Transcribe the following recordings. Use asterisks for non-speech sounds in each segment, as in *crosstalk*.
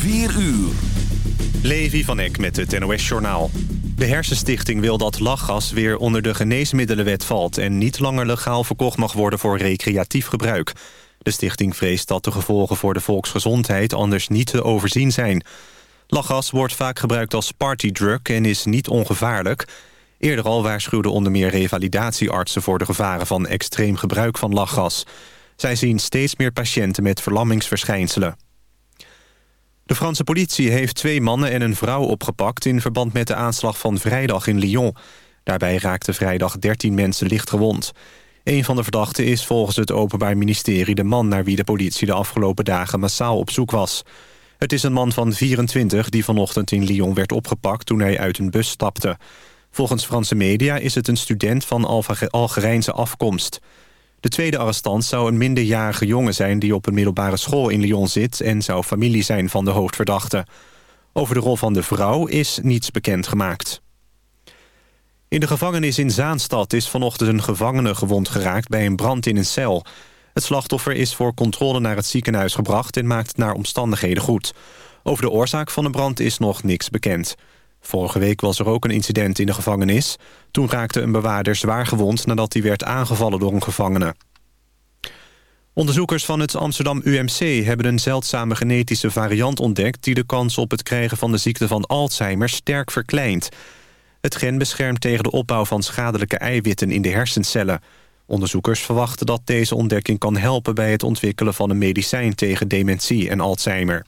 4 uur. Levi van Eck met het NOS-journaal. De Hersenstichting wil dat lachgas weer onder de geneesmiddelenwet valt... en niet langer legaal verkocht mag worden voor recreatief gebruik. De stichting vreest dat de gevolgen voor de volksgezondheid anders niet te overzien zijn. Lachgas wordt vaak gebruikt als partydrug en is niet ongevaarlijk. Eerder al waarschuwden onder meer revalidatieartsen... voor de gevaren van extreem gebruik van lachgas. Zij zien steeds meer patiënten met verlammingsverschijnselen. De Franse politie heeft twee mannen en een vrouw opgepakt... in verband met de aanslag van vrijdag in Lyon. Daarbij raakten vrijdag 13 mensen licht gewond. Een van de verdachten is volgens het Openbaar Ministerie... de man naar wie de politie de afgelopen dagen massaal op zoek was. Het is een man van 24 die vanochtend in Lyon werd opgepakt... toen hij uit een bus stapte. Volgens Franse media is het een student van Algerijnse afkomst... De tweede arrestant zou een minderjarige jongen zijn... die op een middelbare school in Lyon zit... en zou familie zijn van de hoofdverdachte. Over de rol van de vrouw is niets bekend gemaakt. In de gevangenis in Zaanstad is vanochtend een gevangene gewond geraakt... bij een brand in een cel. Het slachtoffer is voor controle naar het ziekenhuis gebracht... en maakt naar omstandigheden goed. Over de oorzaak van de brand is nog niks bekend. Vorige week was er ook een incident in de gevangenis. Toen raakte een bewaarder zwaar gewond nadat hij werd aangevallen door een gevangene. Onderzoekers van het Amsterdam UMC hebben een zeldzame genetische variant ontdekt... die de kans op het krijgen van de ziekte van Alzheimer sterk verkleint. Het gen beschermt tegen de opbouw van schadelijke eiwitten in de hersencellen. Onderzoekers verwachten dat deze ontdekking kan helpen bij het ontwikkelen van een medicijn tegen dementie en Alzheimer.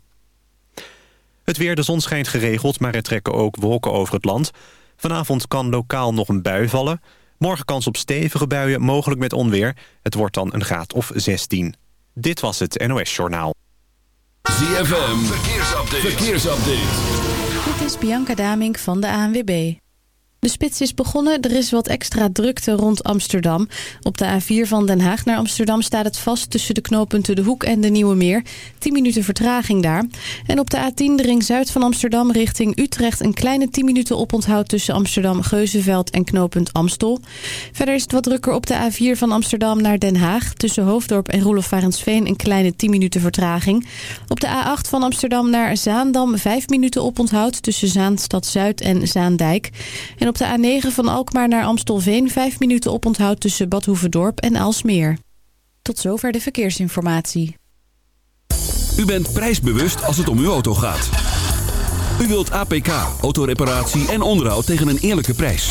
Het weer, de zon schijnt geregeld, maar er trekken ook wolken over het land. Vanavond kan lokaal nog een bui vallen. Morgen kans op stevige buien, mogelijk met onweer. Het wordt dan een graad of 16. Dit was het NOS Journaal. ZFM, verkeersupdate. verkeersupdate. Dit is Bianca Damink van de ANWB. De spits is begonnen. Er is wat extra drukte rond Amsterdam. Op de A4 van Den Haag naar Amsterdam staat het vast tussen de knooppunten De Hoek en de Nieuwe Meer. 10 minuten vertraging daar. En op de A10 de ring zuid van Amsterdam richting Utrecht een kleine 10 minuten oponthoud tussen Amsterdam, Geuzenveld en knooppunt Amstel. Verder is het wat drukker op de A4 van Amsterdam naar Den Haag. Tussen Hoofddorp en Roelof een kleine 10 minuten vertraging. Op de A8 van Amsterdam naar Zaandam 5 minuten oponthoud tussen Zaanstad Zuid en Zaandijk. En op de A9 van Alkmaar naar Amstelveen 5 minuten oponthoud tussen Bad Hoeverdorp en Alsmeer. Tot zover de verkeersinformatie. U bent prijsbewust als het om uw auto gaat. U wilt APK, autoreparatie en onderhoud tegen een eerlijke prijs.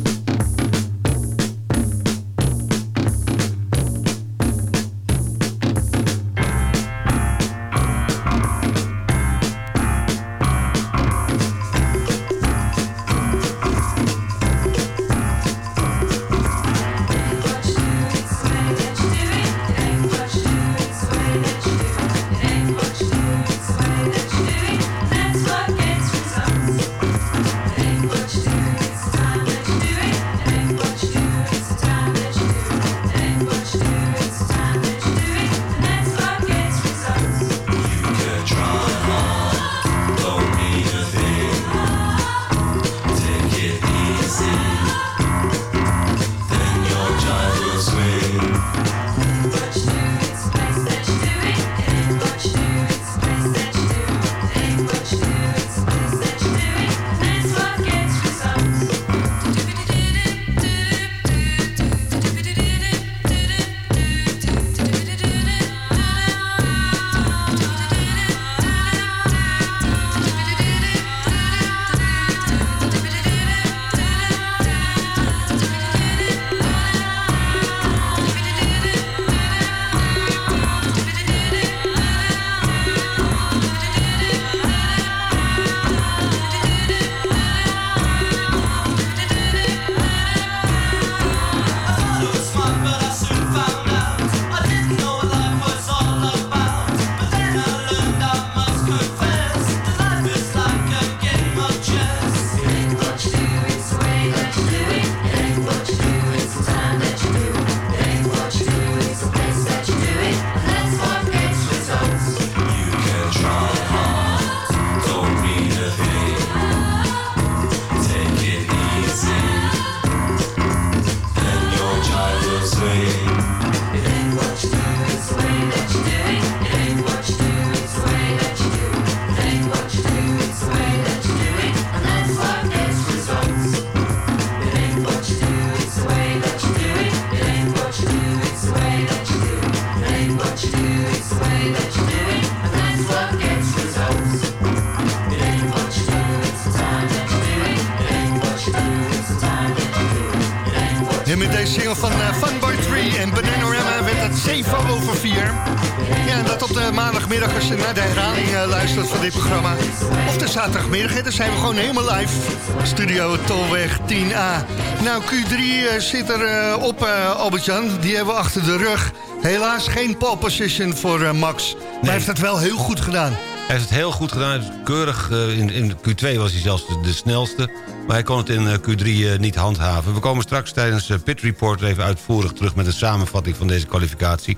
En met deze single van eh, Funboy 3 en Bananarama werd het 7 over 4. Ja, en dat op de maandagmiddag als je naar de herhaling eh, luistert van dit programma. Of de zaterdagmiddag, hè, dan zijn we gewoon helemaal live. Studio Tolweg 10A. Nou, Q3 eh, zit er op, Albert-Jan. Die hebben we achter de rug. Helaas geen pole position voor Max. Maar hij heeft het wel heel goed gedaan. Hij heeft het heel goed gedaan. Keurig, eh, in, in Q2 was hij zelfs de, snelste. Maar hij kon het in eh, Q3 eh, niet handhaven. We komen straks tijdens Pit Report even uitvoerig terug... met een samenvatting van deze kwalificatie.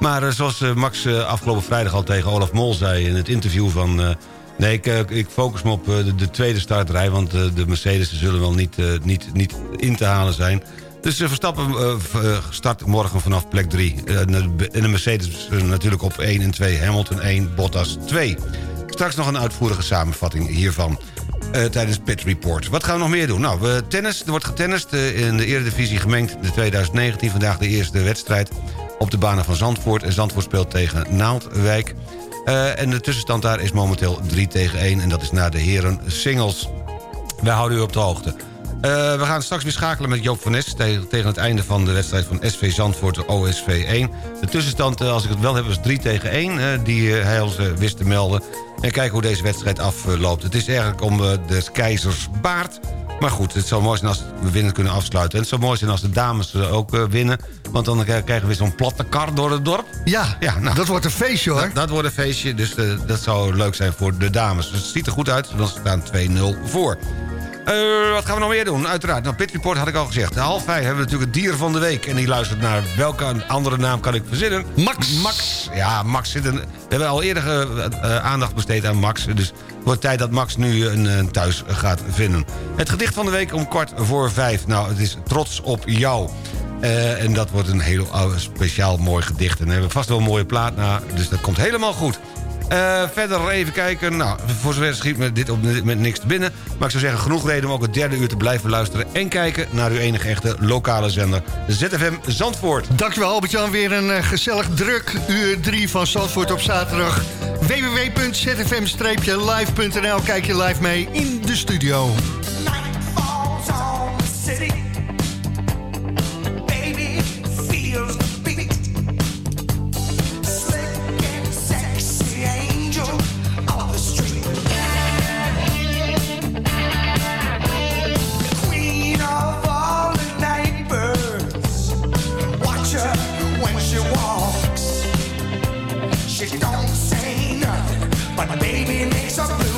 Maar zoals Max afgelopen vrijdag al tegen Olaf Mol zei... in het interview van... nee, ik, ik focus me op de, de tweede startrij... want de Mercedes zullen wel niet, niet, niet in te halen zijn... Dus Verstappen eh, eh, start morgen vanaf plek 3. en de Mercedes natuurlijk op 1 en 2. Hamilton 1, Bottas 2. Straks nog een uitvoerige samenvatting hiervan. tijdens Pit Report. Wat gaan we nog meer doen? Nou, tennis, er wordt getennist in de Eredivisie gemengd de 2019. Vandaag de eerste wedstrijd op de banen van Zandvoort. En Zandvoort speelt tegen Naaldwijk. En de tussenstand daar is momenteel 3 tegen 1. En dat is na de heren singles. Wij houden u op de hoogte. Eh, we gaan straks weer schakelen met Joop van Nes... tegen, tegen het einde van de wedstrijd van SV Zandvoort OSV 1. De tussenstand, eh, als ik het wel heb, was 3 tegen 1... eh, die hij ons wist te melden. En kijken hoe deze wedstrijd afloopt. Het is eigenlijk om des keizers baard. Maar goed, het zou mooi zijn als we winnen kunnen afsluiten. En het zou mooi zijn als de dames ook winnen. Want dan krijgen we weer zo'n platte kar door het dorp. Ja, Ja, nou, dat wordt een feestje hoor. dat, dat wordt een feestje, dus dat zou leuk zijn voor de dames. Dus het ziet er goed uit, want ze staan 2-0 voor. Eh, wat gaan we nog meer doen? Uiteraard, nou, Pit Report had ik al gezegd. Half vijf hebben we natuurlijk het dier van de week. En die luistert naar welke andere naam kan ik verzinnen? Max. Max. Ja, Max zit een... We hebben al eerder eh, eh, aandacht besteed aan Max. Dus het wordt tijd dat Max nu een, een thuis gaat vinden. Het gedicht van de week om kwart voor vijf. Nou, het is Trots op jou. Eh, en dat wordt een heel speciaal mooi gedicht. En daar hebben we vast wel een mooie plaat na. Dus dat komt helemaal goed. Eh, verder even kijken. Nou, voor zover schiet me dit op dit moment niks te binnen. Maar ik zou zeggen, genoeg reden om ook het derde uur te blijven luisteren... en kijken naar uw enige echte lokale zender, ZFM Zandvoort. Dankjewel Albert-Jan, weer een eh, gezellig druk uur 3 van Zandvoort op zaterdag. www.zfm-live.nl, kijk je live mee in de studio. falls on the city. Peace.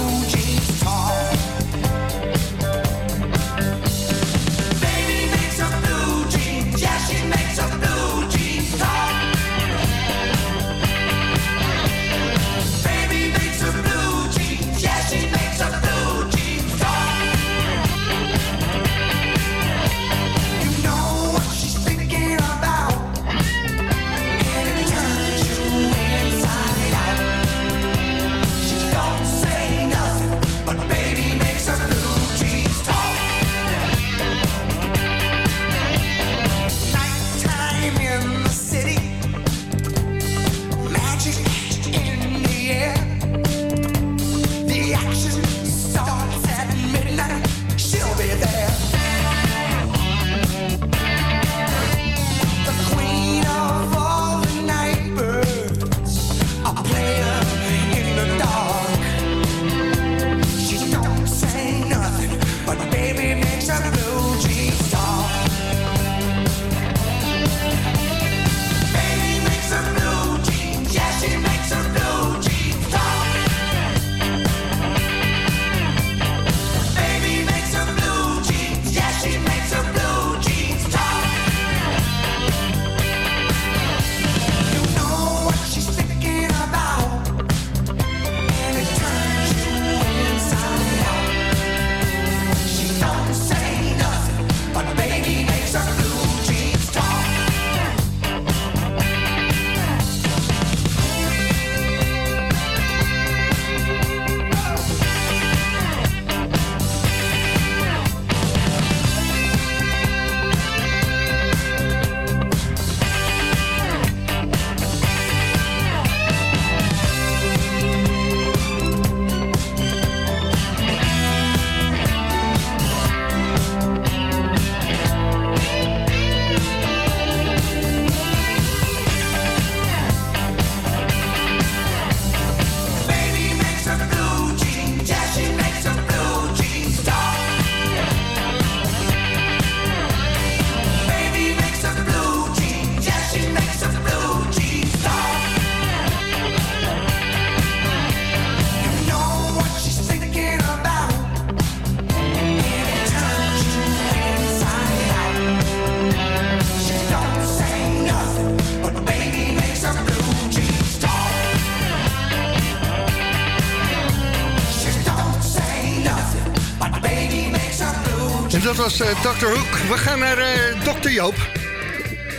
En dat was eh, Dr. Hoek. We gaan naar eh Dr. Joop.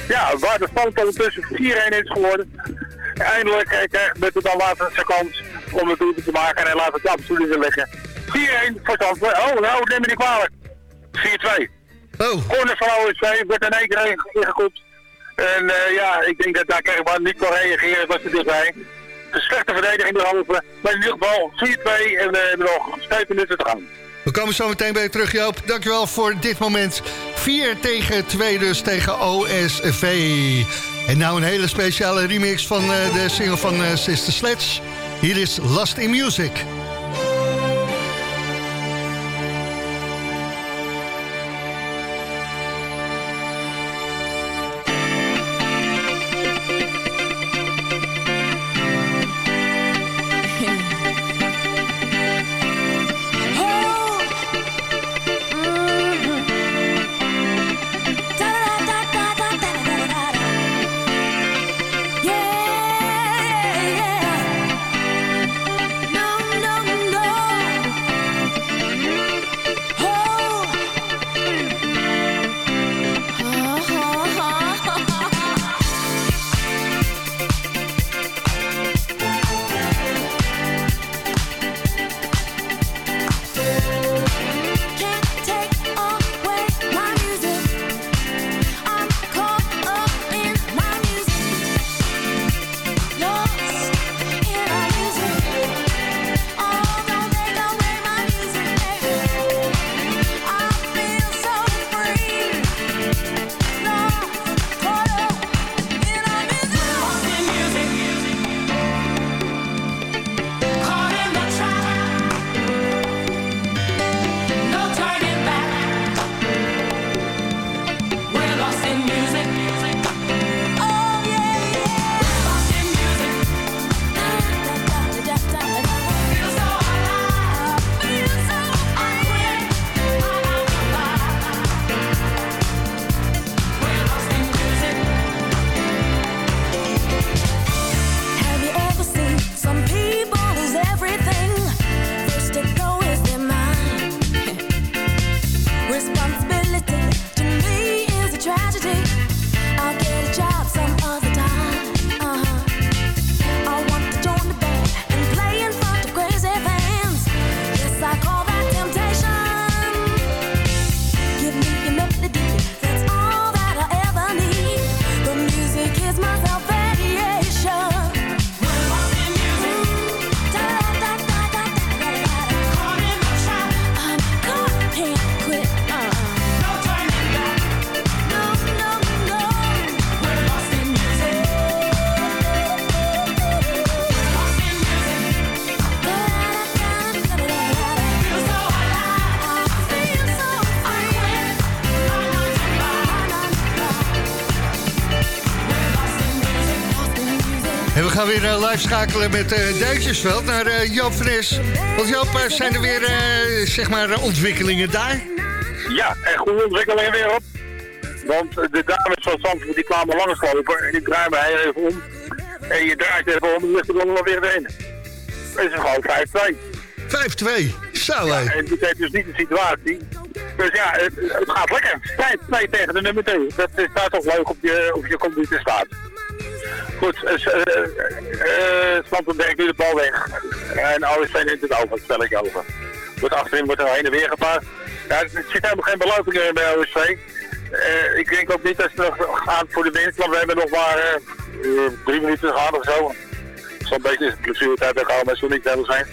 Ja, waar de stand ondertussen 4-1 is geworden. Eindelijk eh, krijgt Butte dan later zijn kans om het doelpunt te maken en hij laat het absoluut in liggen. 4-1 voor Zandvoort. Oh, nou, neem me niet kwalijk. 4-2. Oh. Corner van OSV werd in één keer ingekopt. En eh, ja, ik denk dat daar niet kon reageren, was er dichtbij. Een slechte verdediging behalve. Maar in ieder geval 4-2 en hebben nog 5 minuten te gaan. We komen zo meteen bij je terug, Joop. Dankjewel voor dit moment. 4 tegen 2 dus tegen OSV. En nou een hele speciale remix van eh, de single van eh, Sister Sledge. Hier is Last in Music. Weer eh, live schakelen met eh Duitsersveld naar eh, Joop van Es. Want Joop, zijn er weer zeg maar ontwikkelingen daar? Ja, en goede ontwikkelingen weer op. Want de dames van Zandvoort die kwamen langslopen en die draaien heel even om. En je draait even om en ligt er dan weer in. Het is gewoon 5-2. 5-2, zo. Ja, en dit heeft dus niet de situatie. Dus ja, het, het gaat lekker. 5-2 tegen de nummer 2. Dat is daar toch leuk op je, op je computer staat. Goed, uh, uh, brengt nu de bal weg. En OSV neemt het over, het spelletje over. Wordt achterin wordt er heen en weer gepaard. Ja, er zit helemaal geen beloning in bij OSV. Uh, ik denk ook niet dat ze nog gaan voor de winst, want we hebben nog maar uh, drie minuten gaan of zo. Zo'n beetje is het blessuretijd ook al, maar zo niet helemaal zijn.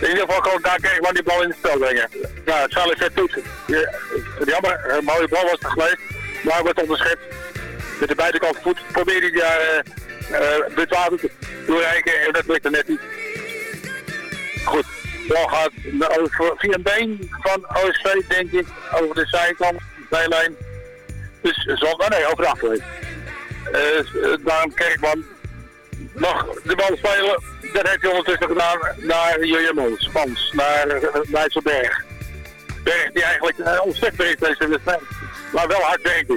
In ieder geval gewoon daar Kerkman die bal in het spel brengen. Ja, Charles zet toetsen. Jammer, een mooie bal was er geweest, maar wordt onderschept. Met de buitenkant voet probeert hij daar uh, te doorreiken en dat lukt er net niet. Goed, bal gaat over, via een been van OSV, denk ik, over de zijkant, zijlijn. Dus zal, oh nee, over de achterlijn. Uh, daarom Kerkman mag de bal spelen. Dat heeft hij ondertussen gedaan naar Jurjen Mons, Mans, naar Nijsselberg. Berg die eigenlijk uh, ontzet is deze wedstrijd, maar wel hard werkt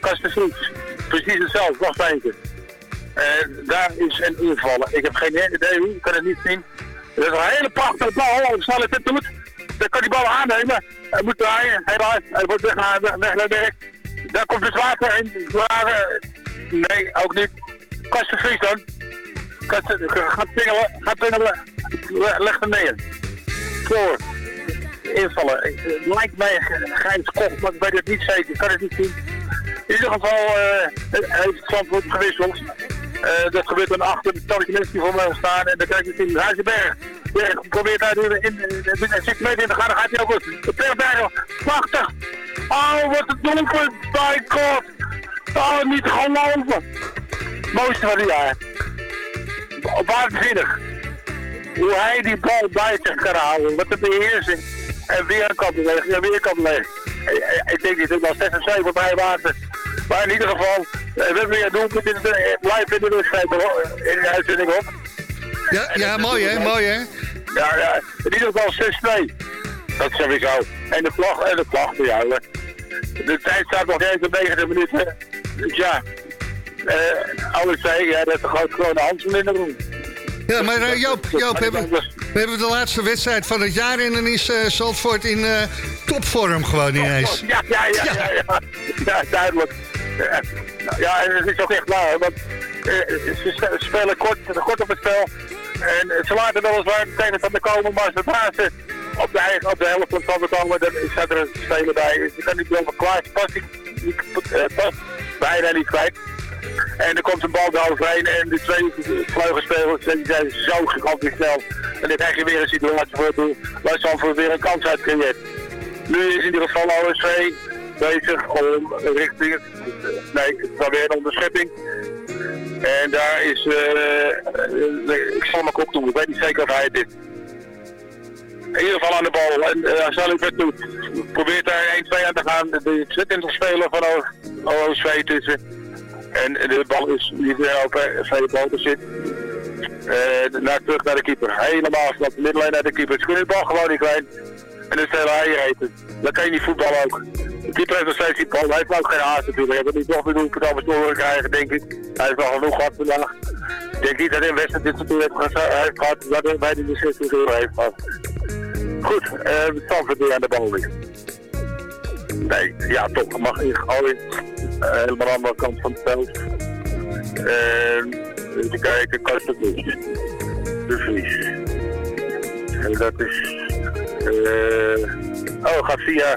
Kasten Vries, precies hetzelfde, steeds. En daar is een invallen. Ik heb geen idee hoe, ik kan het niet zien. Dat is een hele prachtige bal, als snel het doet. Dan kan die bal aannemen. Hij moet draaien, helaas. Hij wordt weg naar, weg Berg. Daar komt het water in. Water. Nee, ook niet. Kasten Vries dan. Kasten, gaat pingelen, gaat pingelen. Leg hem neer. Voor. Invallen. Lijkt mij Gijns Koch, maar ik weet het niet zeker. Ik kan het niet zien. In ieder geval heeft Zandvoort gewisseld. Uh, dat gebeurt dan achter de mensen die voor mij staan. En dan je het in Huizenberg. Berg probeert daar in, in, 6 meter in te gaan. Dan gaat hij ook. De Berg, prachtig. Oh, wat een doelpunt. My god. Oh, niet geloven. Mooiste van het jaar. Waanzinnig. Hoe hij die bal bij zich kan houden. Wat de beheersing. En weer een bewegen. En weer een. Ik denk niet, ik was 6 en 7 bij water. Maar in ieder geval, we hebben weer doelpunt in de live in de wedstrijd in de uitzending op. Ja, ja mooi hè, mooi hè? Ja, ja, in ieder geval 6-2. Dat zeg ik zo. En de vlag, en de vlag voor jou. De tijd staat nog even 90 minuten. Dus ja, uh, alles zei, ja, dat gewoon de handschoen in de room. Ja, maar uh, Joop, Joop hebben, we hebben de laatste wedstrijd van het jaar en dan is uh, Zandvoort in uh, topvorm gewoon ineens. Ja, ja, ja, ja, ja, ja, ja duidelijk. Ja, en het is ook echt waar, want ze spelen kort, kort op het spel. En ze laten weliswaar meteen van de komen, maar zodra ze op de, eigen, op de helft van het komen, dan staat er een speler bij. Je kan niet helemaal klaar, past niet, past bijna niet kwijt. En er komt een bal eroverheen en de twee vleugelspelers die zijn zo gigantisch snel. En dan krijg je weer een situatie voor doel waar Zandvoort weer een kans uit creëert. Nu is in ieder geval OSV bezig om richting, nee, het weer een onderschepping. En daar is, uh, ik zal mijn kop doen, ik weet niet zeker of hij het is. In ieder geval aan de bal. En uh, hij het doet, probeert daar 1-2 aan te gaan. De zit in te spelen van OSV tussen. En de bal is niet meer open, vrije bal zit. Uh, naar, terug naar de keeper. Helemaal vanaf de naar de keeper. Ze kunnen de bal gewoon niet kwijt. En stellen hij hier eten. Dan kan je niet voetballen ook. De keeper heeft die bal. Hij heeft ook geen haast natuurlijk. Hij heeft niet nog bedoeld voor de storen krijgen, denk ik. Hij heeft wel genoeg gehad vandaag. Ik denk niet dat hij in Westen dit soort heeft gehad. Dat hij bij de beslissing heeft gehad. Goed, uh, Stanford die aan de bal ligt. Nee, ja toch, mag in gooien. Uh, helemaal aan de andere kant van het veld. Uh, even kijken, Karsten De Vries. En dat is... Uh, oh, gaat via,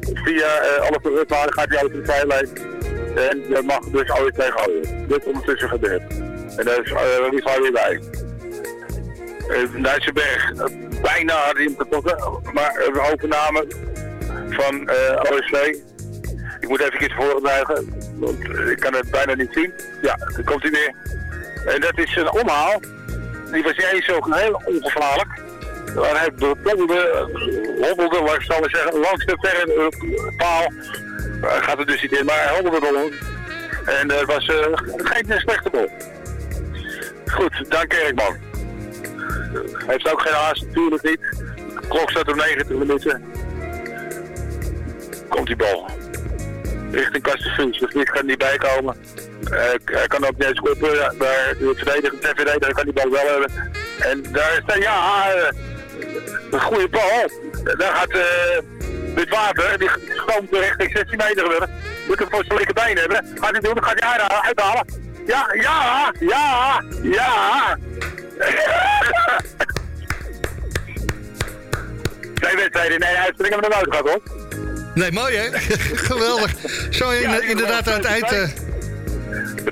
via uh, alle verrutwaarden gaat hij over de zijlijn. En dat mag dus ooit tegenhouden. Dit ondertussen gebeurt. En daar is uh, wie gaat weer bij. Uh, Duitseberg, bijna hij hem te pakken, maar een overname van uh, OSV. Ik moet even iets voorbuigen, want ik kan het bijna niet zien. Ja, daar komt hij weer. En dat is een omhaal. Die was jij zo heel ongevaarlijk. Waar hij hobbelde, ik zal zeggen, langs de uh, paal. Uh, gaat er dus niet in, maar hij hobbelde erom. En dat was geen slechte bal. Goed, dan Kerkman. Heeft ook geen haast, natuurlijk niet. De klok staat op 90 minuten. Komt die bal. Richting Kastenvuus, dus die kan niet bijkomen. Eh, hij kan ook niet ja, maar de verdediger, de kan die bal wel hebben. En daar is, ja, eh, een goede bal. Daar gaat eh dit water, die stroomt richting 16 meter weer. Moet hem voor zijn linkerbeen hebben. Gaat hij doen, gaat hij uithalen. uithalen. Ja, ja, ja, ja. *laughs* Twee wedstrijden in één uitzending hebben we er gehad hoor. Nee, mooi hè? *laughs* Geweldig. Zo in, Ja, inderdaad aan het eind...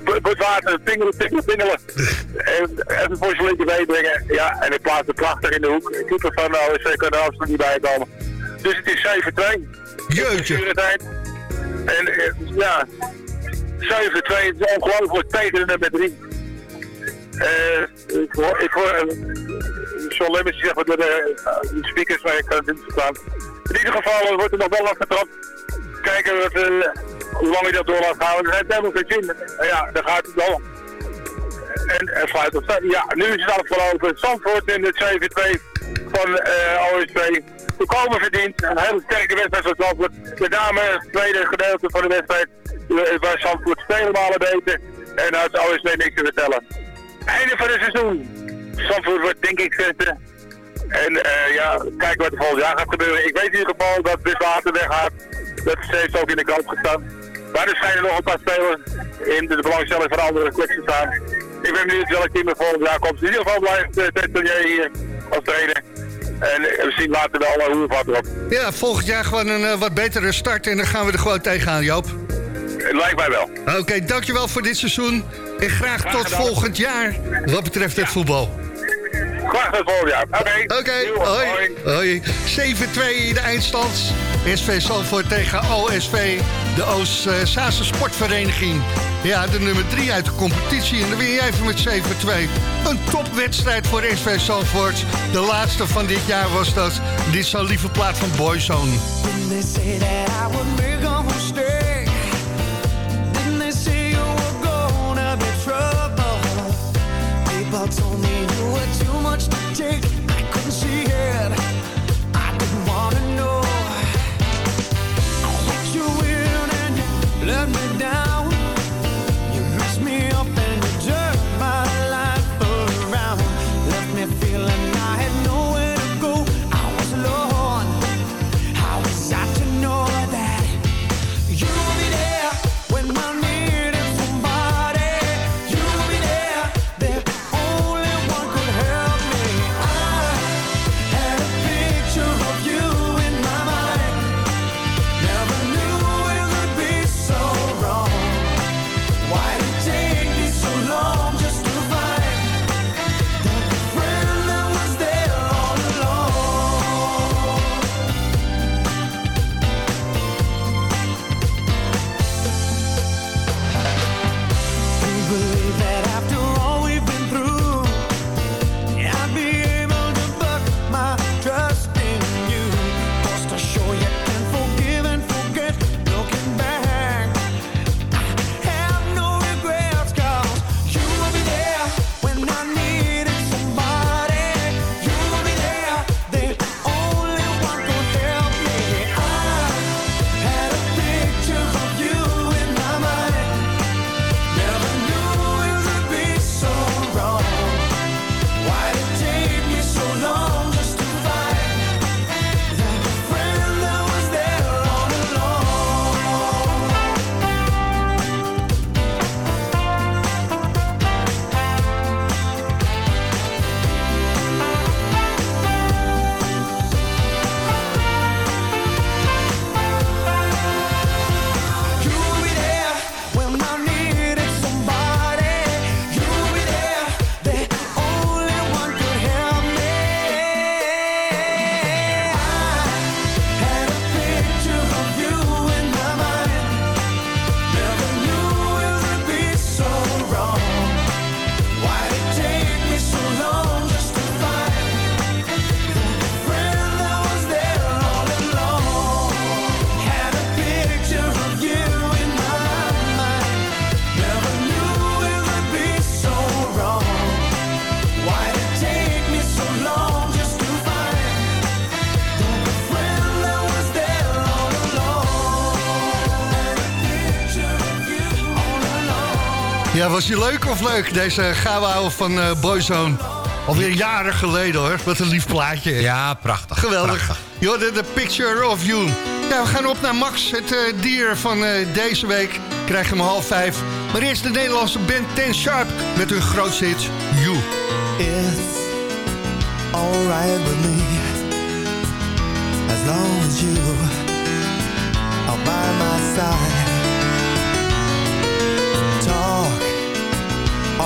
eh, Het water, pingelen, pingelen, pingelen. *laughs* En even voor zijn linkerbeen brengen. Ja, en hij plaatst het prachtig in de hoek. De keeper van de OSC kan er absoluut niet bij komen. Dus het is 7-2. Jeetje. En eh, ja, 7-2 is ongelooflijk tegen de nummer 3. Eh, ik hoor, ik hoor uh, John Lemmers die zegt wat door de, uh, de speakers, maar ik kan het niet verstaan. In ieder geval eh, wordt er nog wel afgetrapt. Kijken wat, eh, hoe lang hij dat door laat gaan. Er heeft helemaal geen zin. Ja, dan gaat het wel. En, en fluit op Ja, nu is het afgelopen. Zandvoort in de 7-2 van uh, OSV. Volkomen verdiend. Een hele sterke wedstrijd van Zandvoort. Met name het tweede gedeelte van de wedstrijd. Uh, waar Zandvoort vele malen beter. En uit de niks te vertellen. Einde van het seizoen. Zandvoort wordt denk ik zesde. En uh, ja, kijken wat er volgend jaar gaat gebeuren. Ik weet in ieder geval dat dit water weggaat. Dat heeft ook in de krant gestaan. Maar er schijnen nog een paar spelers in de belangstelling van andere clubs te staan. Ik ben benieuwd welk team er volgend jaar komt. In ieder geval blijft uh, Tentelier hier als trainer. En uh, we zien later wel hoe het erop. Ja, volgend jaar gewoon een uh, wat betere start en dan gaan we er gewoon tegenaan, Joop. Lijkt mij wel. Oké, okay, dankjewel voor dit seizoen. En graag, graag tot gedaan. volgend jaar wat betreft het voetbal. Graag tot volgend jaar. Oké. Oké, okay. hoi. hoi. 7-2 in de eindstand. SV Zandvoort tegen OSV, de Oost-Saanse Sportvereniging. Ja, de nummer 3 uit de competitie. En dan win je even met 7-2. Een topwedstrijd voor SV Zandvoort. De laatste van dit jaar was dat. Dit is zo'n lieve plaat van Boyzone. told me I couldn't see it. I didn't wanna know. I let you in and let me down. Was hij leuk of leuk, deze gouden van eh, Boyzone? Alweer jaren geleden hoor, wat een lief plaatje. Ja, prachtig. Geweldig. Je hoorde de Picture of You. Ja, we gaan op naar Max, het eh, dier van eh, deze week. Krijg je hem half vijf. Maar eerst de Nederlandse band Ten Sharp met hun grootste hit, You. It's alright with me as long as you are by my side.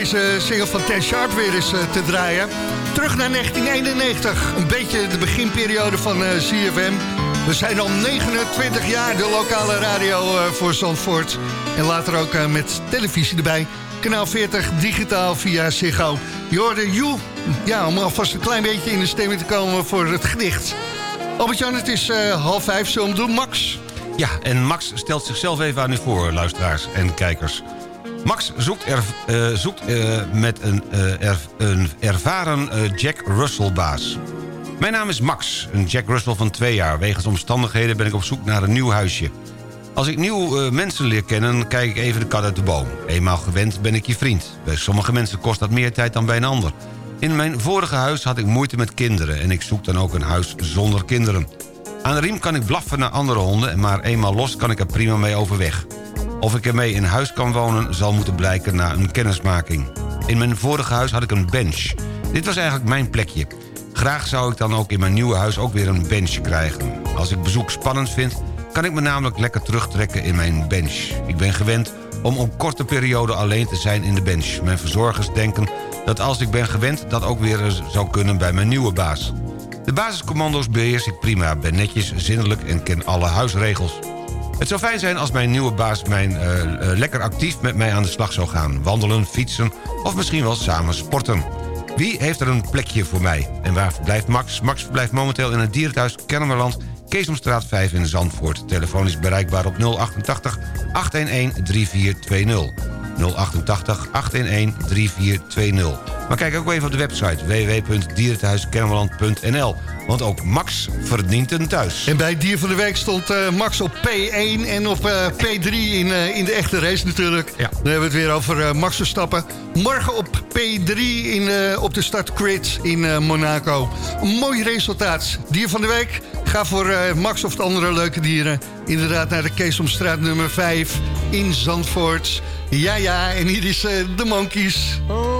deze single van Ten Sharp weer eens eh, te draaien. Terug naar 1991. Een beetje de beginperiode van eh, CFM. We zijn al 29 jaar de lokale radio eh, voor Zandvoort. En later ook met televisie erbij. Kanaal 40, digitaal via Ziggo. Je hoorde You. Ja, om alvast een klein beetje in de stemming te komen voor het gedicht. Albert-Jan, het is half vijf. We hem doen, Max? Ja, en Max stelt zichzelf even aan u voor, luisteraars en kijkers. Max zoekt, er, eh, zoekt eh, met een, eh, een ervaren Jack Russell-baas. Mijn naam is Max, een Jack Russell van twee jaar. Wegens omstandigheden ben ik op zoek naar een nieuw huisje. Als ik nieuwe eh, mensen leer kennen, kijk ik even de kat uit de boom. Eenmaal gewend ben ik je vriend. Bij sommige mensen kost dat meer tijd dan bij een ander. In mijn vorige huis had ik moeite met kinderen... en ik zoek dan ook een huis zonder kinderen. Aan de riem kan ik blaffen naar andere honden... maar eenmaal los kan ik er prima mee overweg. Of ik ermee in huis kan wonen zal moeten blijken na een kennismaking. In mijn vorige huis had ik een bench. Dit was eigenlijk mijn plekje. Graag zou ik dan ook in mijn nieuwe huis ook weer een bench krijgen. Als ik bezoek spannend vind, kan ik me namelijk lekker terugtrekken in mijn bench. Ik ben gewend om op korte periode alleen te zijn in de bench. Mijn verzorgers denken dat als ik ben gewend... dat ook weer zou kunnen bij mijn nieuwe baas. De basiscommando's beheers ik prima, ben netjes, zinnelijk en ken alle huisregels. Het zou fijn zijn als mijn nieuwe baas mijn, uh, uh, lekker actief met mij aan de slag zou gaan. Wandelen, fietsen of misschien wel samen sporten. Wie heeft er een plekje voor mij? En waar verblijft Max? Max verblijft momenteel in het dierenthuis Kennemerland... Keesomstraat 5 in Zandvoort. Telefoon is bereikbaar op 088 811 3420. 088 811 3420. Maar kijk ook even op de website www.dierenthuiskennemerland.nl. Want ook Max verdient een thuis. En bij Dier van de Week stond uh, Max op P1 en op uh, P3 in, uh, in de echte race natuurlijk. Ja. Dan hebben we het weer over Max Verstappen. Morgen op P3 in, op de startgrid in Monaco. Een mooi resultaat. Dier van de Week, ga voor Max of de andere leuke dieren. Inderdaad naar de Keesomstraat nummer 5 in Zandvoort. Ja, ja, en hier is de Monkeys. Oh,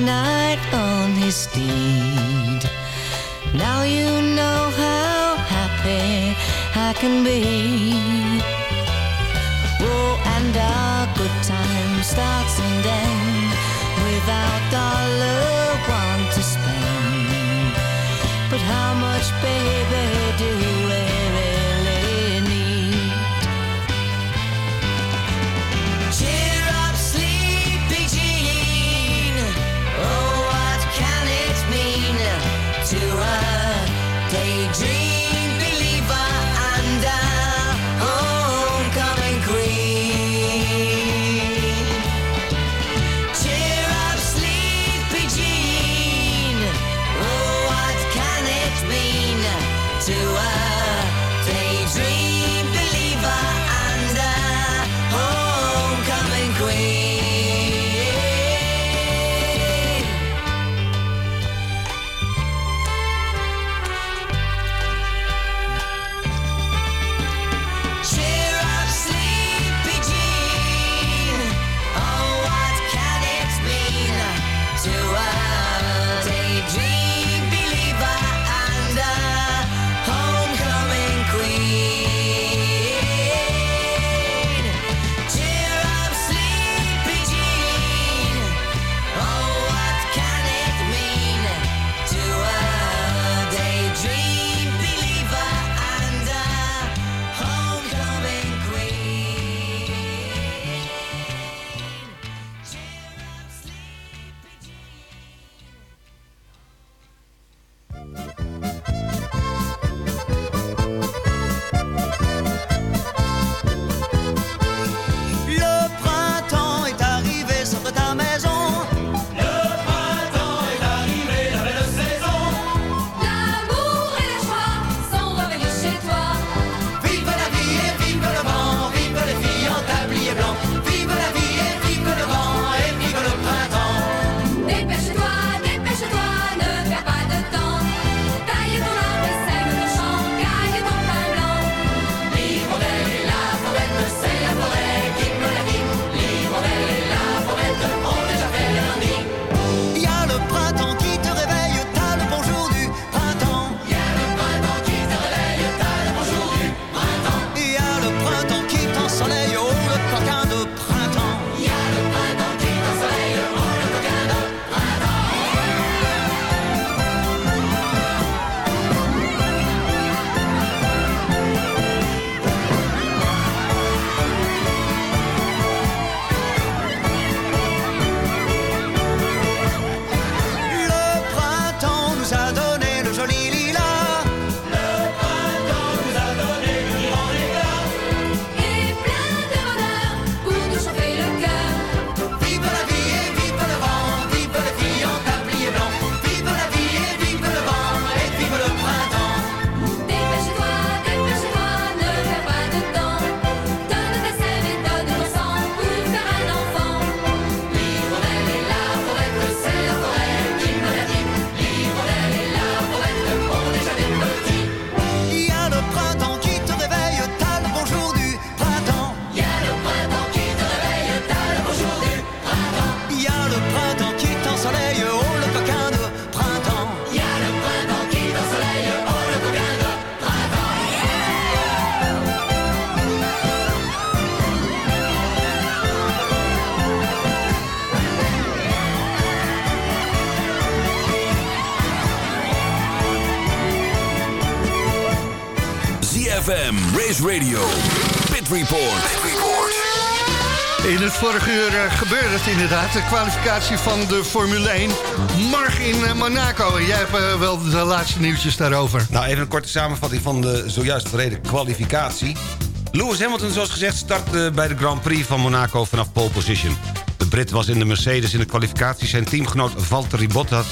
Knight on his steed. Now you know how happy I can be. Report. In het vorige uur eh, gebeurde het inderdaad. De kwalificatie van de Formule 1. Morgen in eh, Monaco. En jij hebt eh, wel de laatste nieuwtjes daarover. Nou, even een korte samenvatting van de zojuist verreden kwalificatie. Lewis Hamilton, zoals gezegd, start bij de Grand Prix van Monaco vanaf pole position. De Brit was in de Mercedes in de kwalificatie zijn teamgenoot Valtteri Bottas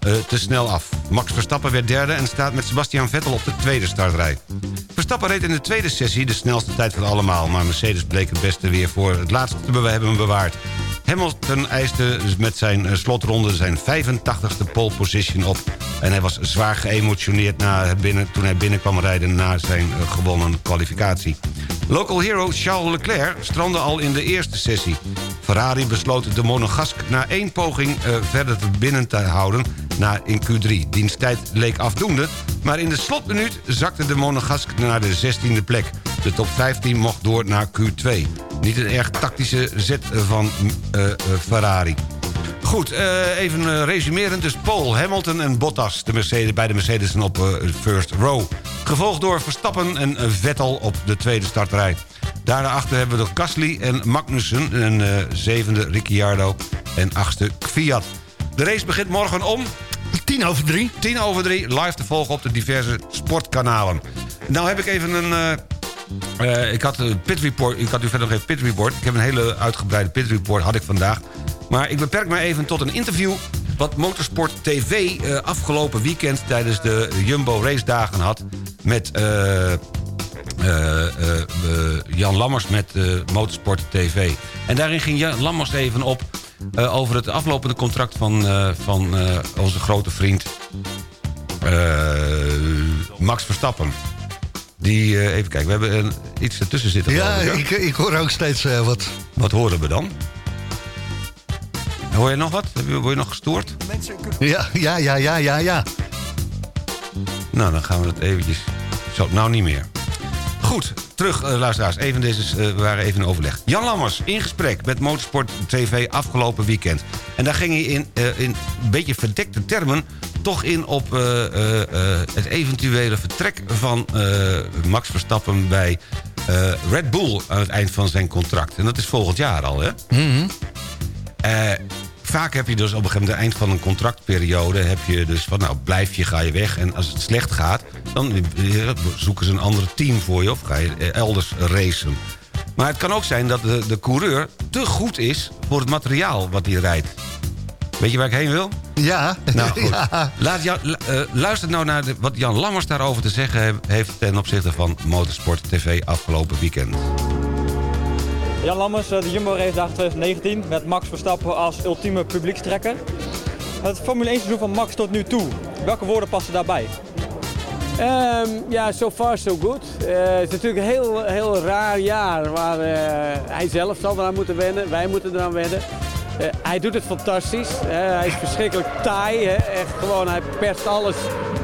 eh, te snel af. Max Verstappen werd derde en staat met Sebastian Vettel op de tweede startrij. Verstappen reed in de tweede sessie de snelste tijd van allemaal... maar Mercedes bleek het beste weer voor het laatste te be- hebben bewaard. Hamilton eiste met zijn eh, slotronde zijn 85ste pole position op... en hij was zwaar geëmotioneerd na binnen, toen hij binnenkwam rijden... na zijn eh, gewonnen kwalificatie. Local hero Charles Leclerc strandde al in de eerste sessie. Ferrari besloot de Monegask na één poging eh, verder binnen te houden na in Q3. Diens tijd leek afdoende, maar in de slotminuut zakte de Monegask naar de 16e plek. De top 15 mocht door naar Q2. Niet een erg tactische zet van eh, eh, Ferrari. Goed, eh, even resumerend. Dus Paul, Hamilton en Bottas de Mercedes, bij de Mercedes op first row. Gevolgd door Verstappen en Vettel op de tweede startrij. Daarachter hebben we de Gasly en Magnussen. En eh, zevende Ricciardo en achtste Fiat. De race begint morgen om... Tien over drie. Tien over drie, live te volgen op de diverse sportkanalen. Nou heb ik even een... eh, eh, ik had een pit report. Ik had u verder nog even pit report. Ik heb een hele uitgebreide pit report had ik vandaag. Maar ik beperk me even tot een interview wat Motorsport TV eh, afgelopen weekend tijdens de Jumbo Race dagen had met Jan Lammers met Motorsport TV. En daarin ging Jan Lammers even op eh, over het aflopende contract van, eh, van eh, onze grote vriend Max Verstappen. Die, even kijken, we hebben een, iets ertussen zitten. Ja, ik, ik hoor ook steeds wat. Wat horen we dan? Hoor je nog wat? Word je nog gestoord? Ja, ja, ja, ja, ja, ja. Nou, dan gaan we dat eventjes... Zo, nou niet meer. Goed, terug, eh, luisteraars. Even deze, eh, we waren even in overleg. Jan Lammers in gesprek met Motorsport TV afgelopen weekend. En daar ging hij in, eh, in een beetje verdekte termen... toch in op het eventuele vertrek van Max Verstappen... bij Red Bull aan het eind van zijn contract. En dat is volgend jaar al, hè? Eh, vaak heb je dus op een gegeven moment... het eind van een contractperiode... heb je dus van, nou, blijf je, ga je weg. En als het slecht gaat, dan eh, zoeken ze een ander team voor je... of ga je eh, elders racen. Maar het kan ook zijn dat de, de coureur te goed is... voor het materiaal wat hij rijdt. Weet je waar ik heen wil? Ja. *laughs* Nou goed. Ja. Laat Jan, eh, luister nou naar de- wat Jan Lammers daarover te zeggen he- heeft... ten opzichte van Motorsport TV afgelopen weekend. Jan Lammers, eh, de Jumbo Race Dagen 2019 met Max Verstappen als ultieme publiekstrekker. Het Formule 1 seizoen van Max tot nu toe, welke woorden passen daarbij? Ehm, ja, so far so good. Eh, het is natuurlijk een heel, heel raar jaar waar eh, hij zelf zal eraan moeten wennen, wij moeten eraan wennen. Hij doet het fantastisch. hij is verschrikkelijk taai. Hè. Echt gewoon, hij perst alles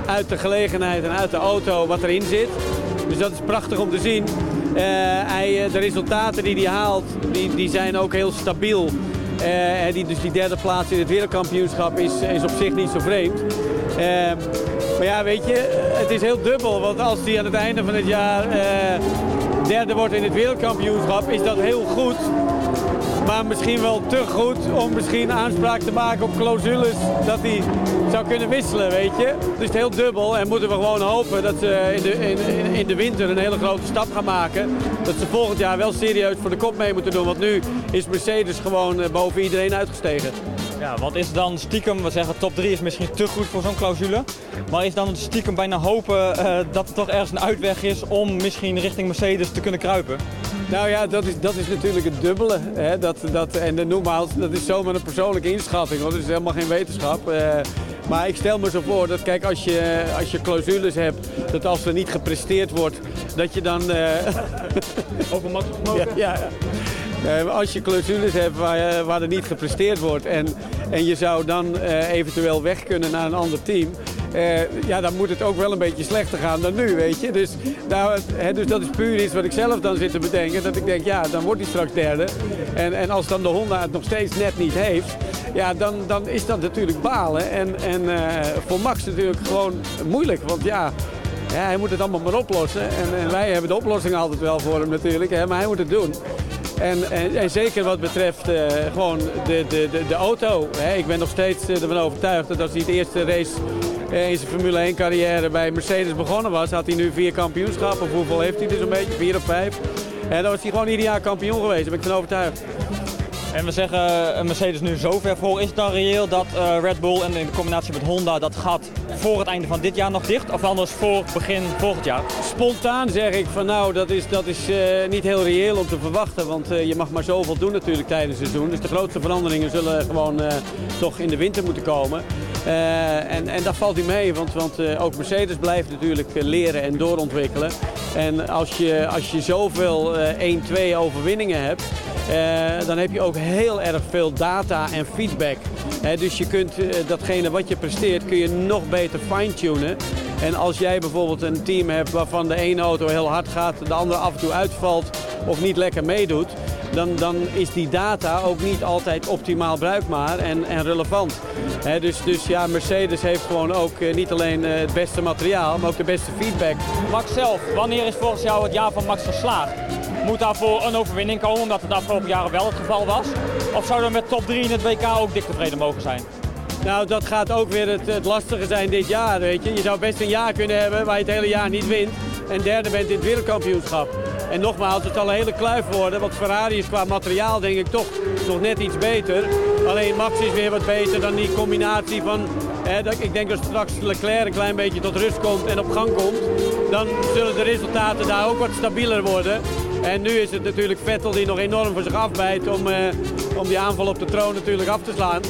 uit de gelegenheid en uit de auto wat erin zit. Dus dat is prachtig om te zien. Eh, hij, eh, de resultaten die hij haalt, die, die zijn ook heel stabiel. En die, dus die derde plaats in het wereldkampioenschap is, is op zich niet zo vreemd. Eh, maar ja, weet je, het is heel dubbel. Want als hij aan het einde van het jaar derde wordt in het wereldkampioenschap, is dat heel goed. Maar misschien wel te goed om misschien aanspraak te maken op clausules dat hij zou kunnen wisselen, weet je. Dus het is heel dubbel en moeten we gewoon hopen dat ze in de, in, in- de winter een hele grote stap gaan maken. Dat ze volgend jaar wel serieus voor de kop mee moeten doen, want nu is Mercedes gewoon eh, boven iedereen uitgestegen. Ja, wat is dan stiekem, we zeggen top 3 is misschien te goed voor zo'n clausule. Maar is dan stiekem bijna hopen eh, dat er toch ergens een uitweg is om misschien richting Mercedes te kunnen kruipen? Nou ja, dat is, dat is natuurlijk het dubbele. Hè? Dat, dat, en de, nogmaals, dat is zomaar een persoonlijke inschatting, want het is helemaal geen wetenschap. Eh, maar ik stel me zo voor dat, kijk, als je, als je clausules hebt, dat als er niet gepresteerd wordt, dat je dan... eh, *laughs* Over Max ja, ja. Eh, als je clausules hebt waar, eh, waar er niet gepresteerd wordt en, en je zou dan eh, eventueel weg kunnen naar een ander team. ja, dan moet het ook wel een beetje slechter gaan dan nu, weet je. Dus, nou, dus dat is puur iets wat ik zelf dan zit te bedenken. Dat ik denk, ja, dan wordt hij straks derde. En, en als dan de Honda het nog steeds net niet heeft, ja, dan, dan is dat natuurlijk balen. En, en voor Max natuurlijk gewoon moeilijk. Want ja, Ja, hij moet het allemaal maar oplossen. En, en wij hebben de oplossing altijd wel voor hem natuurlijk, hè, maar hij moet het doen. En, en, en zeker wat betreft eh, gewoon de, de, de, de auto. Hè. Ik ben nog steeds eh, ervan overtuigd dat als hij de eerste race eh, in zijn Formule 1 carrière bij Mercedes begonnen was, had hij nu vier kampioenschappen. Of hoeveel heeft hij er zo'n beetje? Vier of vijf. En dan was hij gewoon ieder jaar kampioen geweest, daar ben ik van overtuigd. En we zeggen eh, Mercedes nu zo ver voor. Is het dan reëel dat eh, Red Bull en in combinatie met Honda dat gat voor het einde van dit jaar nog dicht? Of anders voor begin volgend jaar? Spontaan zeg ik van nou, dat is, dat is eh, niet heel reëel om te verwachten. Want je mag maar zoveel doen natuurlijk tijdens het seizoen. Dus de grootste veranderingen zullen gewoon toch in de winter moeten komen. Eh, en, en daar valt hij mee, want, want eh, ook Mercedes blijft natuurlijk eh, leren en doorontwikkelen. En als je, als je zoveel eh 1-2 overwinningen hebt, dan heb je ook heel erg veel data en feedback. Dus je kunt datgene wat je presteert, kun je nog beter fine-tunen. En als jij bijvoorbeeld een team hebt waarvan de ene auto heel hard gaat, de andere af en toe uitvalt of niet lekker meedoet, dan, dan is die data ook niet altijd optimaal bruikbaar en, en relevant. Dus, dus ja, Mercedes heeft gewoon ook eh, niet alleen eh, het beste materiaal, maar ook de beste feedback. Max zelf, wanneer is volgens jou het jaar van Max geslaagd? Moet daarvoor een overwinning komen, omdat het de afgelopen jaren wel het geval was? Of zou er met top 3 in het WK ook dik tevreden mogen zijn? Nou, dat gaat ook weer het, het lastige zijn dit jaar, weet je. Je zou best een jaar kunnen hebben waar je het hele jaar niet wint en derde bent in het wereldkampioenschap. En nogmaals, het zal een hele kluif worden, want Ferrari is qua materiaal denk ik toch nog net iets beter. Alleen Max is weer wat beter dan die combinatie van... Dat, ik denk dat straks Leclerc een klein beetje tot rust komt en op gang komt. Dan zullen de resultaten daar ook wat stabieler worden. En nu is het natuurlijk Vettel die nog enorm voor zich afbijt om, eh, om die aanval op de troon natuurlijk af te slaan.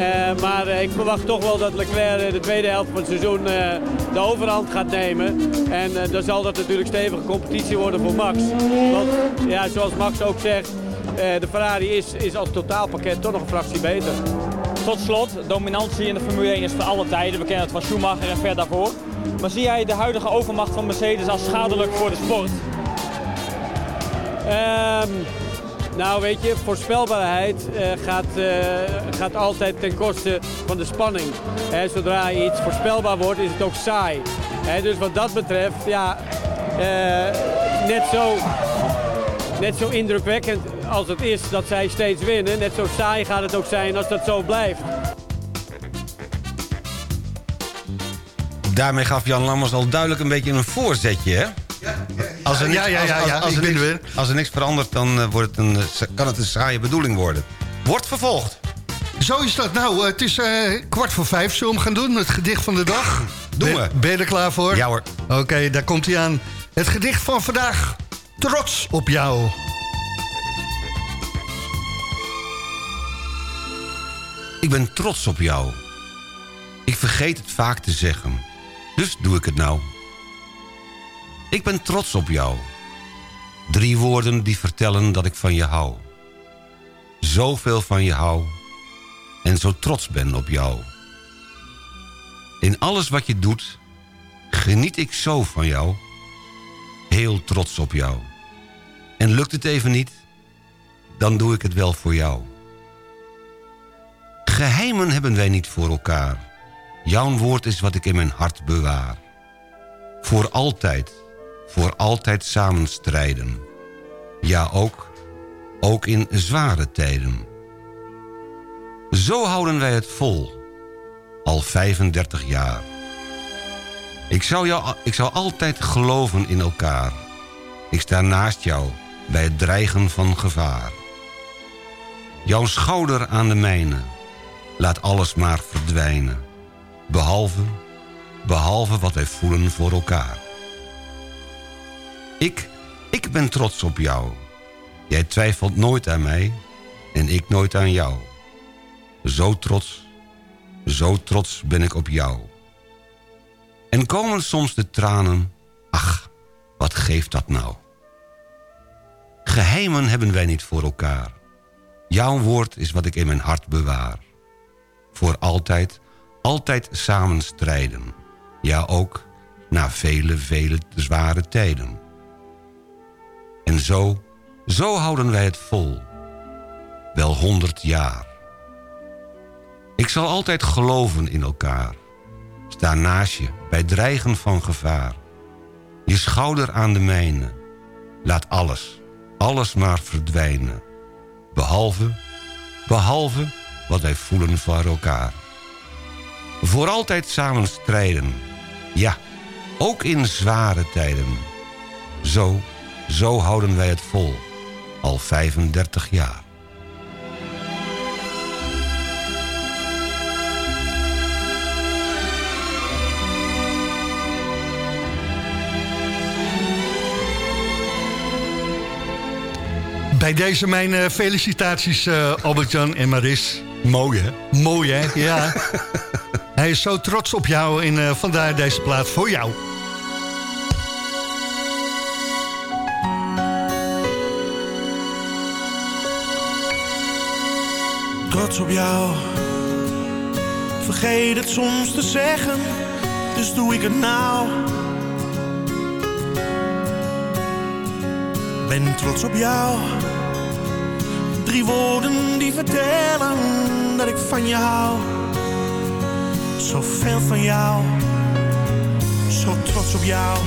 Eh, maar eh, ik verwacht toch wel dat Leclerc eh, de tweede helft van het seizoen de overhand gaat nemen. En dan zal dat natuurlijk stevige competitie worden voor Max. Want ja, zoals Max ook zegt, de Ferrari is, is als totaalpakket toch nog een fractie beter. Tot slot, dominantie in de Formule 1 is voor alle tijden. We kennen het van Schumacher en ver daarvoor. Maar zie jij de huidige overmacht van Mercedes als schadelijk voor de sport? Ehm, nou weet je, voorspelbaarheid eh, gaat, eh, gaat altijd ten koste van de spanning. Zodra iets voorspelbaar wordt, is het ook saai. Dus wat dat betreft, ja, eh, net, zo, net zo indrukwekkend als het is dat zij steeds winnen, net zo saai gaat het ook zijn als dat zo blijft. Daarmee gaf Jan Lammers al duidelijk een beetje een voorzetje, hè? Als er niks, Ja, ja, ja, ja, als er niks-. Als er niks verandert, dan eh, wordt het een, eh, kan het een saaie bedoeling worden. Wordt vervolgd. Zo is dat. Nou, eh, het is kwart voor vijf. Zullen we hem gaan doen? Het gedicht van de dag. Doen Ben- we. Ben je er klaar voor? Ja hoor. Oké, daar komt hij aan. Het gedicht van vandaag. Trots op jou. Ik ben trots op jou. Ik vergeet het vaak te zeggen. Dus doe ik het nou. Ik ben trots op jou. Drie woorden die vertellen dat ik van je hou. Zoveel van je hou. En zo trots ben op jou. In alles wat je doet, geniet ik zo van jou. Heel trots op jou. En lukt het even niet, dan doe ik het wel voor jou. Geheimen hebben wij niet voor elkaar. Jouw woord is wat ik in mijn hart bewaar. Voor altijd, voor altijd samen strijden. Ja, ook, ook in zware tijden. Zo houden wij het vol, al 35 jaar. Ik zou, jou, ik zou altijd geloven in elkaar. Ik sta naast jou bij het dreigen van gevaar. Jouw schouder aan de mijne, laat alles maar verdwijnen. Behalve, behalve wat wij voelen voor elkaar. Ik, ik ben trots op jou. Jij twijfelt nooit aan mij en ik nooit aan jou. Zo trots, zo trots ben ik op jou. En komen soms de tranen, ach, wat geeft dat nou? Geheimen hebben wij niet voor elkaar. Jouw woord is wat ik in mijn hart bewaar. Voor altijd, altijd samen strijden. Ja, ook na vele, vele zware tijden. En zo, zo houden wij het vol. Wel honderd jaar. Ik zal altijd geloven in elkaar. Sta naast je bij dreigen van gevaar. Je schouder aan de mijne. Laat alles, alles maar verdwijnen. Behalve, behalve wat wij voelen voor elkaar. Voor altijd samen strijden. Ja, ook in zware tijden. Zo, zo houden wij het vol. Al 35 jaar. Bij deze mijn eh, felicitaties, eh, Albert-Jan en Maris. Mooi, hè? Mooi, hè? Ja. *laughs* Hij is zo trots op jou en eh, vandaar deze plaat voor jou. Trots op jou. Vergeet het soms te zeggen, dus doe ik het nou. Ben trots op jou. Drie woorden die vertellen dat ik van je hou. Zoveel van jou, zo trots op jou.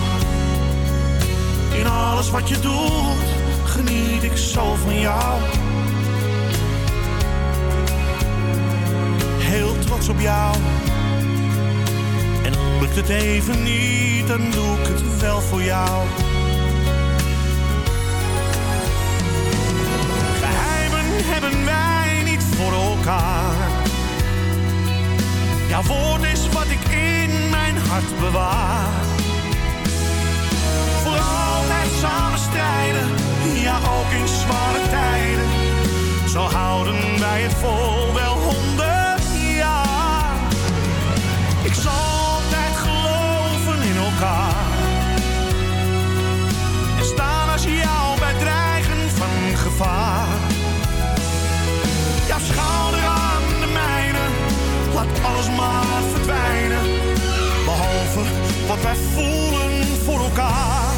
In alles wat je doet, geniet ik zo van jou. Op jou. En lukt het even niet, dan doe ik het wel voor jou. Geheimen hebben wij niet voor elkaar. Jouw woord is wat ik in mijn hart bewaar. Voor altijd samen strijden, ja ook in zware tijden. Zo houden wij het vol wel honderd wat wij voelen voor elkaar.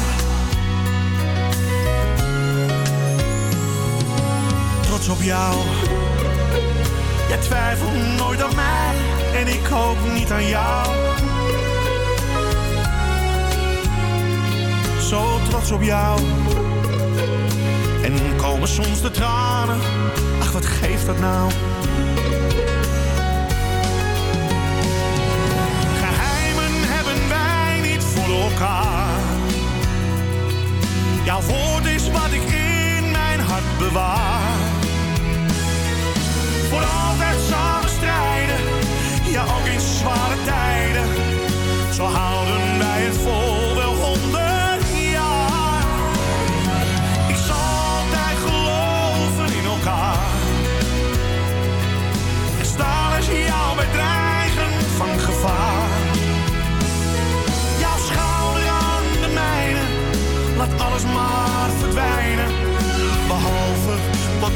Trots op jou. Jij twijfelt nooit aan mij en ik hoop niet aan jou. Zo trots op jou. En komen soms de tranen. Ach, wat geeft dat nou? Elkaar. Jouw woord is wat ik in mijn hart bewaar. Voor altijd samen strijden, ja ook in zware tijden. Zo houden wij het vol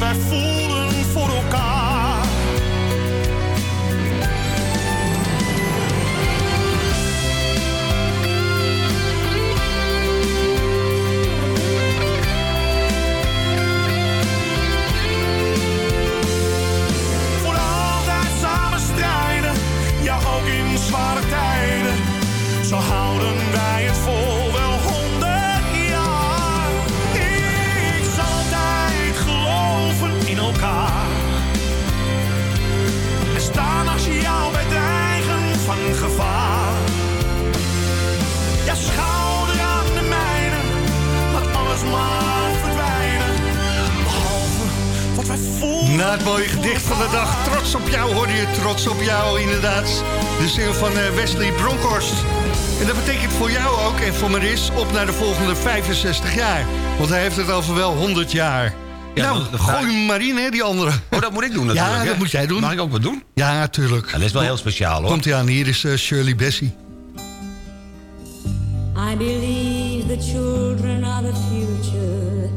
wat wij het mooie gedicht van de dag, trots op jou, hoorde je trots op jou inderdaad. De zin van eh, Wesley Bronkhorst. En dat betekent voor jou ook en voor Maris op naar de volgende 65 jaar. Want hij heeft het over wel 100 jaar. nou, gooi hem maar in, hè, die andere. Oh, dat moet ik doen natuurlijk. Ja, hè? dat moet jij doen. Mag ik ook wat doen? Ja, natuurlijk. Ja, dat is wel heel speciaal, hoor. Komt hij aan, hier is eh, Shirley Bessie. I believe the children are the future.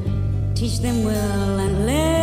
Teach them well and let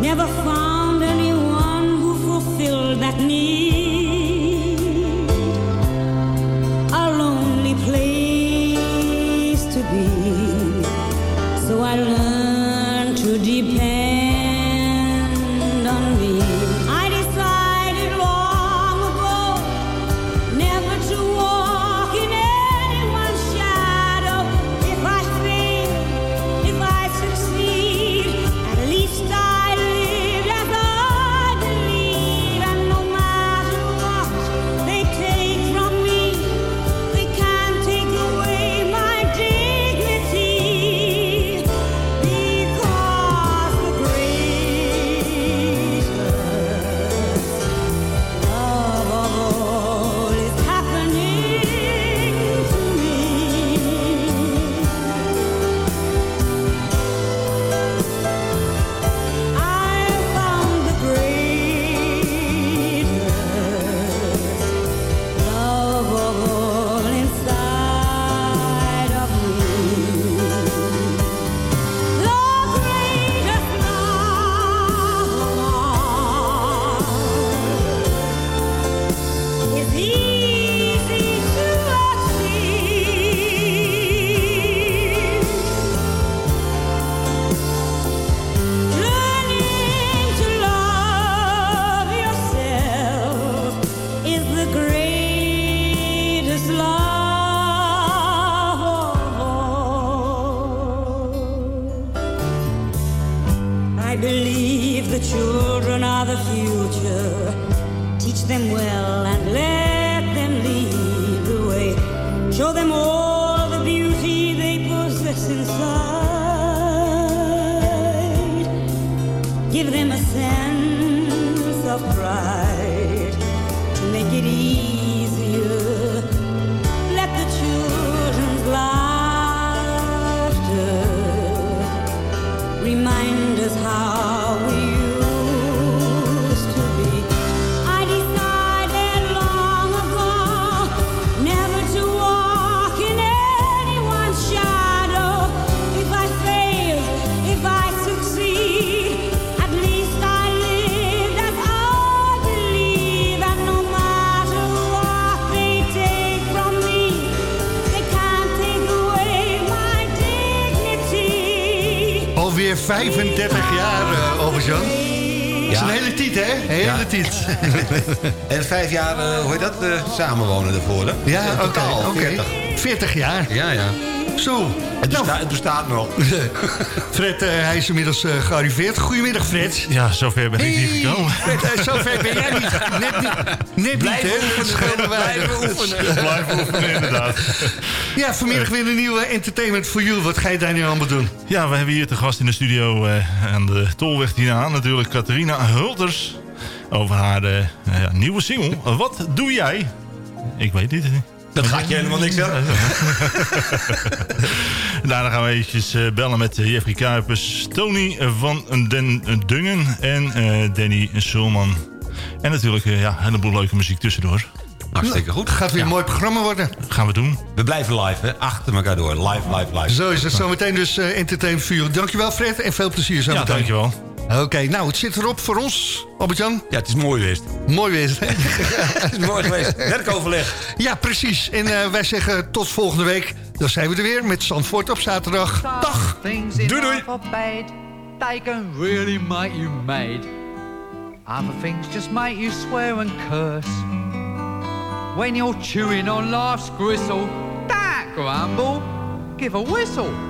never find *laughs* En vijf jaar, eh, hoe heet dat, eh, samenwonen ervoor, hè? Ja, oké. totaal oké. 40. 40 jaar. Ja, ja. Zo. Het, Nou, besta- het bestaat nog. *laughs* Fred, eh, hij is inmiddels gearriveerd. Goedemiddag, Fred. Ja, zover ben ik niet gekomen. Fred, zover ben jij niet. Net niet, net Blijven niet hè? oefenen, blijven oefenen. *laughs* Blijven oefenen, inderdaad. Ja, vanmiddag weer een nieuwe Entertainment for You. Wat ga je daar nu allemaal doen? Ja, we hebben hier te gast in de studio eh, aan de Tolweg hierna natuurlijk Catharina Hulters. Over haar eh, ja, nieuwe single. Eh, Wat doe jij? Ik weet niet. Dat gaat je helemaal niks aan. *laughs* Daarna gaan we eventjes eh, bellen met eh, Jeffrey Kuipers, Tony van den Dungen en eh, Danny Sulman. En natuurlijk eh, ja, een heleboel leuke muziek tussendoor. Hartstikke goed. Gaat weer een mooi programma worden. Gaan we doen. We blijven live, hè? Achter elkaar door. Live, live, live. Zo is het zometeen dus eh, Entertainment You. Dankjewel, Fred. En veel plezier zo Ja, meteen. dankjewel. Oké, nou, het zit erop voor ons, Albert-Jan. Ja, het is mooi geweest. Mooi geweest, hè? *laughs* Het is mooi geweest. Werkoverleg. Ja, precies. En eh, wij zeggen tot volgende week. Dan zijn we er weer met Zandvoort op zaterdag. Dag! Are bad. They can really make you mad. Other things just make you swear and curse. When you're chewing on life's gristle, don't grumble, give a whistle.